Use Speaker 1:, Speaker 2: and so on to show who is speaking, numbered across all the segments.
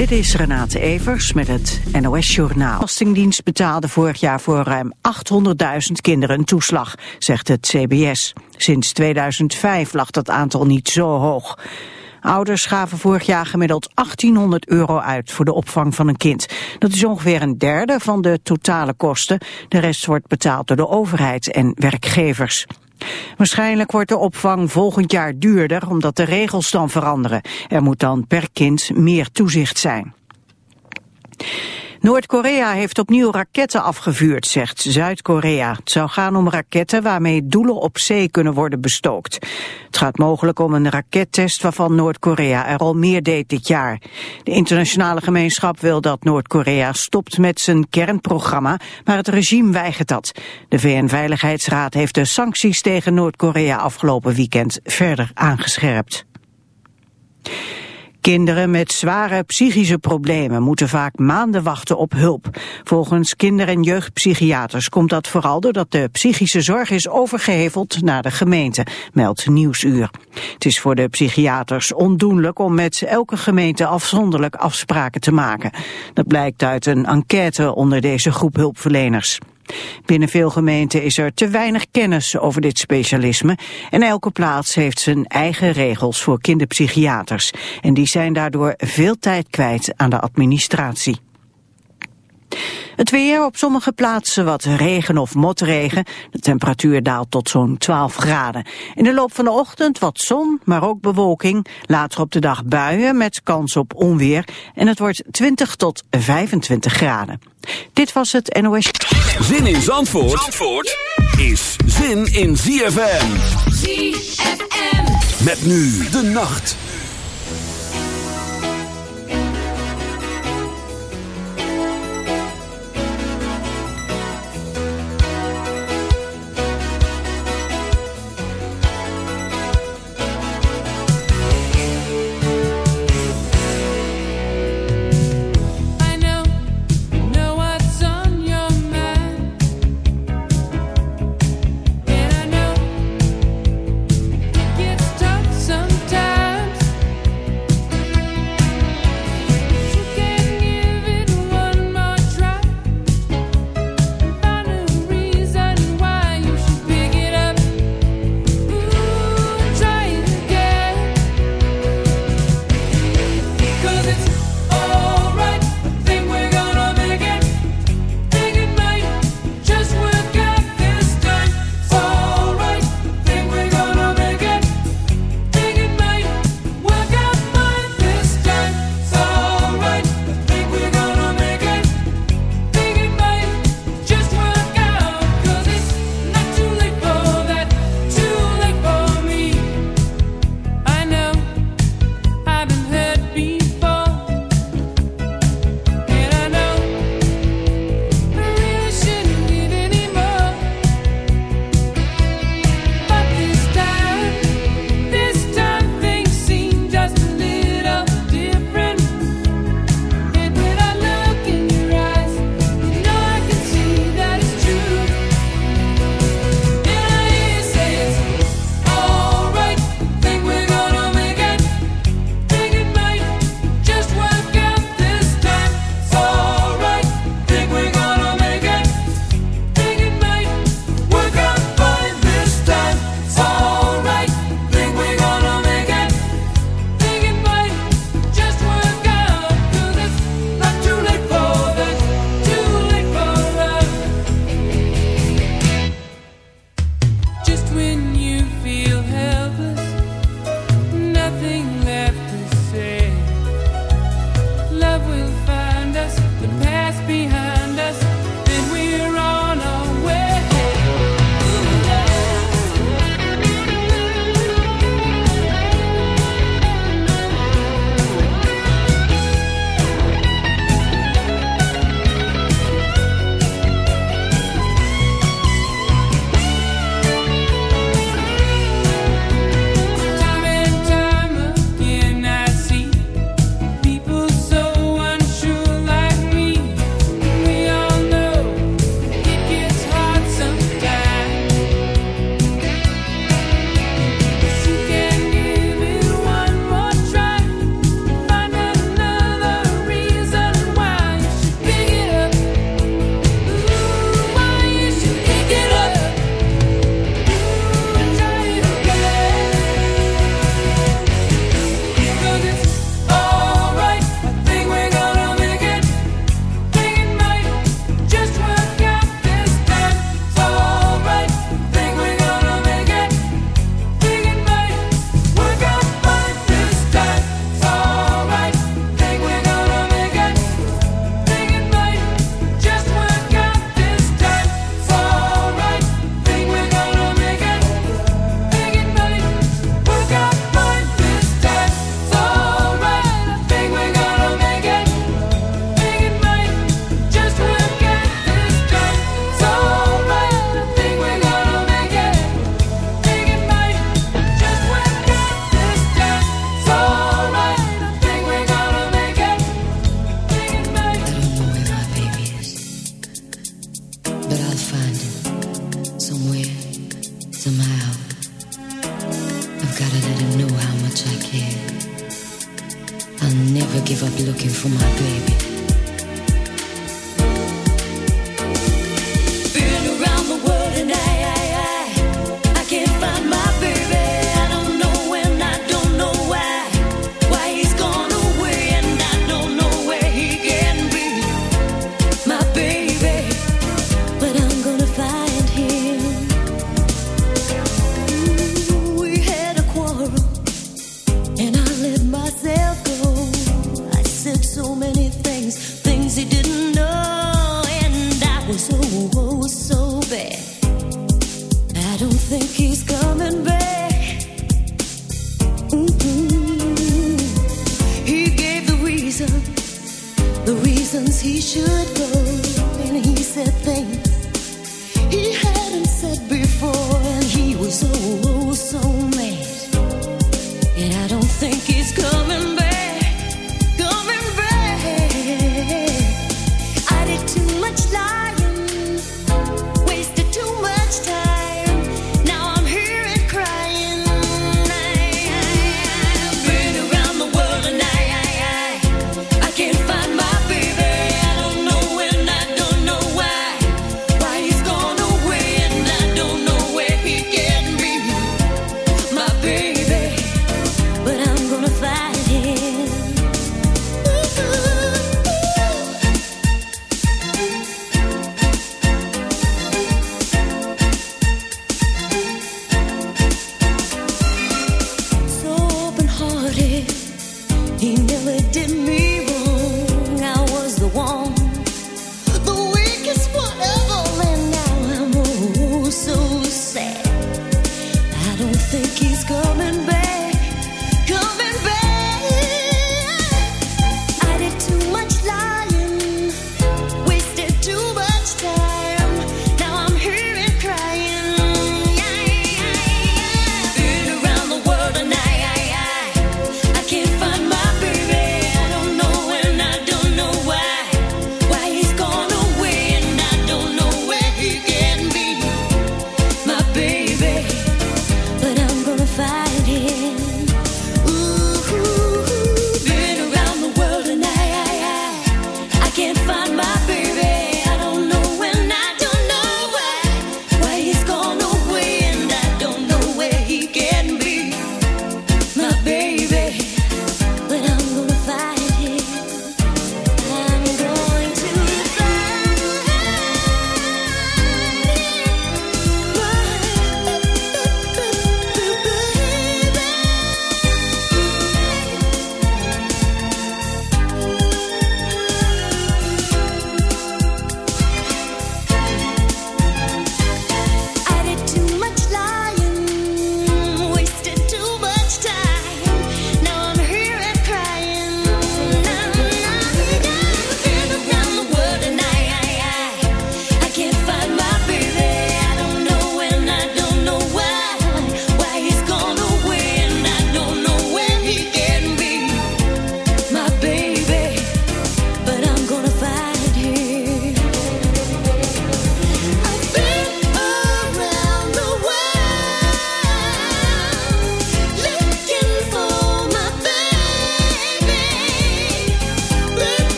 Speaker 1: Dit is Renate Evers met het NOS Journaal. De Belastingdienst betaalde vorig jaar voor ruim 800.000 kinderen een toeslag, zegt het CBS. Sinds 2005 lag dat aantal niet zo hoog. Ouders gaven vorig jaar gemiddeld 1800 euro uit voor de opvang van een kind. Dat is ongeveer een derde van de totale kosten. De rest wordt betaald door de overheid en werkgevers. Waarschijnlijk wordt de opvang volgend jaar duurder omdat de regels dan veranderen. Er moet dan per kind meer toezicht zijn. Noord-Korea heeft opnieuw raketten afgevuurd, zegt Zuid-Korea. Het zou gaan om raketten waarmee doelen op zee kunnen worden bestookt. Het gaat mogelijk om een rakettest waarvan Noord-Korea er al meer deed dit jaar. De internationale gemeenschap wil dat Noord-Korea stopt met zijn kernprogramma, maar het regime weigert dat. De VN-veiligheidsraad heeft de sancties tegen Noord-Korea afgelopen weekend verder aangescherpt. Kinderen met zware psychische problemen moeten vaak maanden wachten op hulp. Volgens kinder- en jeugdpsychiaters komt dat vooral doordat de psychische zorg is overgeheveld naar de gemeente, meldt Nieuwsuur. Het is voor de psychiaters ondoenlijk om met elke gemeente afzonderlijk afspraken te maken. Dat blijkt uit een enquête onder deze groep hulpverleners. Binnen veel gemeenten is er te weinig kennis over dit specialisme en elke plaats heeft zijn eigen regels voor kinderpsychiaters. En die zijn daardoor veel tijd kwijt aan de administratie. Het weer op sommige plaatsen wat regen of motregen. De temperatuur daalt tot zo'n 12 graden. In de loop van de ochtend wat zon, maar ook bewolking. Later op de dag buien met kans op onweer. En het wordt 20 tot 25 graden. Dit was het NOS.
Speaker 2: Zin in Zandvoort, Zandvoort is zin in ZFM. ZFM. Met nu de nacht.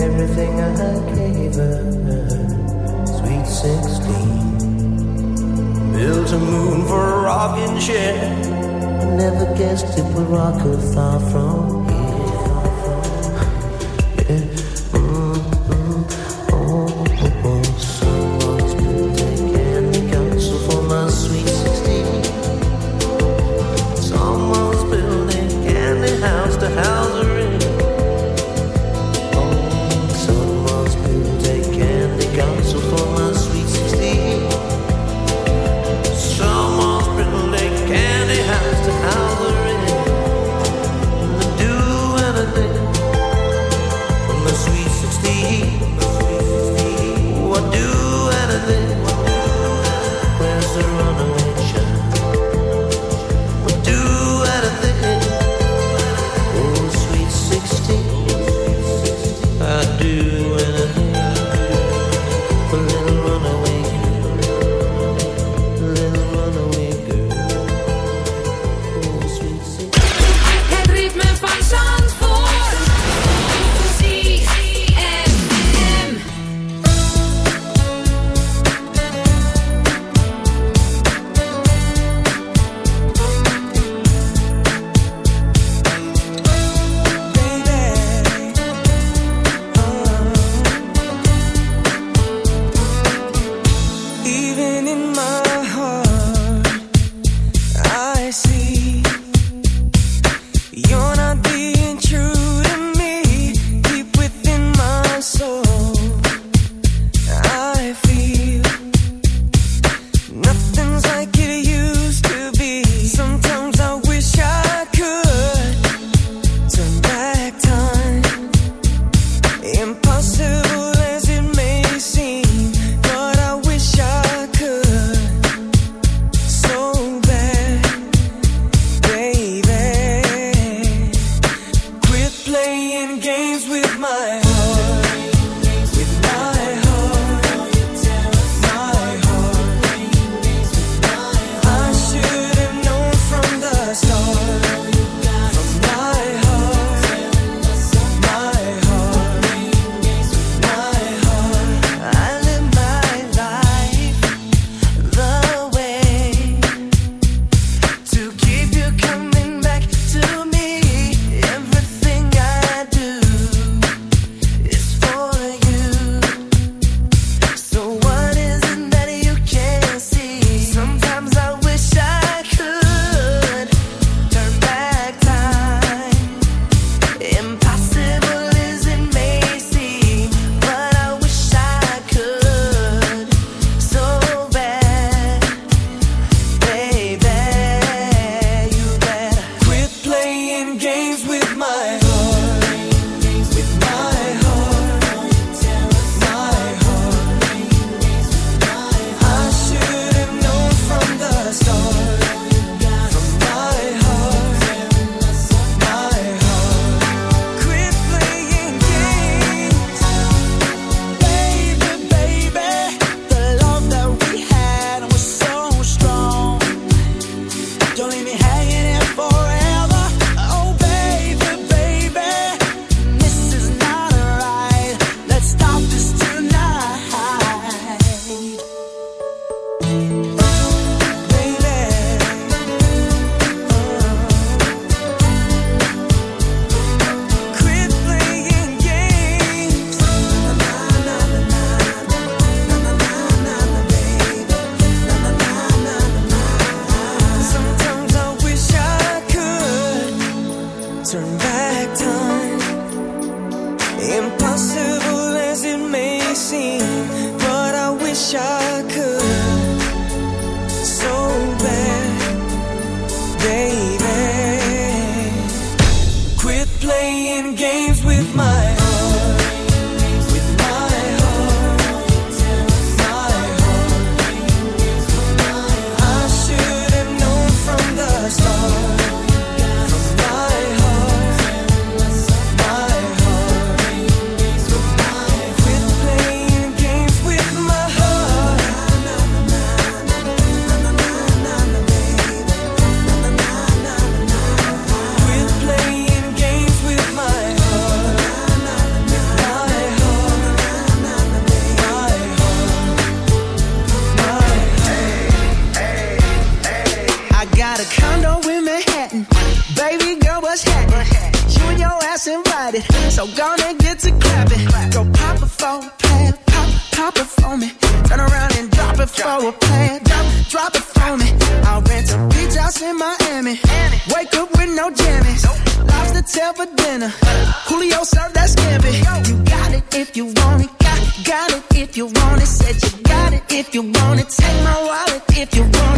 Speaker 3: everything I gave her. Sweet 16. Built a moon for a rocking chair. I never guessed it would rock her far from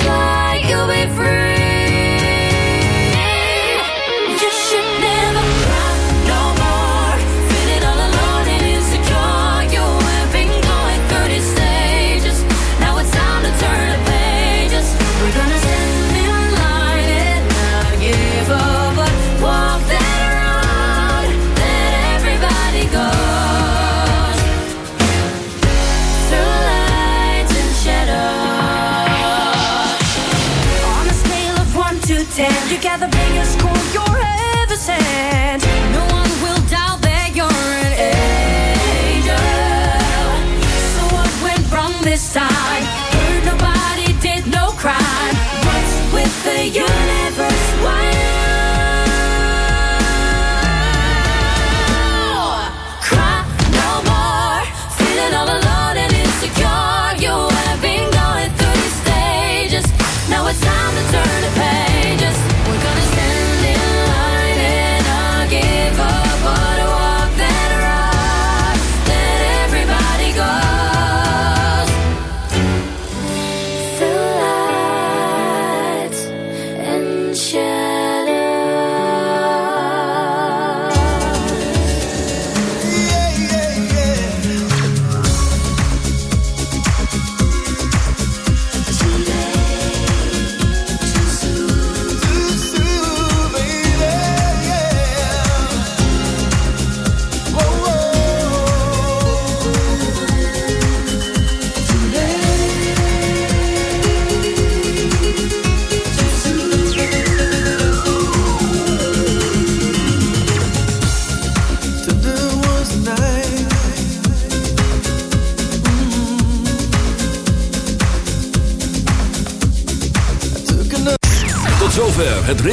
Speaker 4: fly, with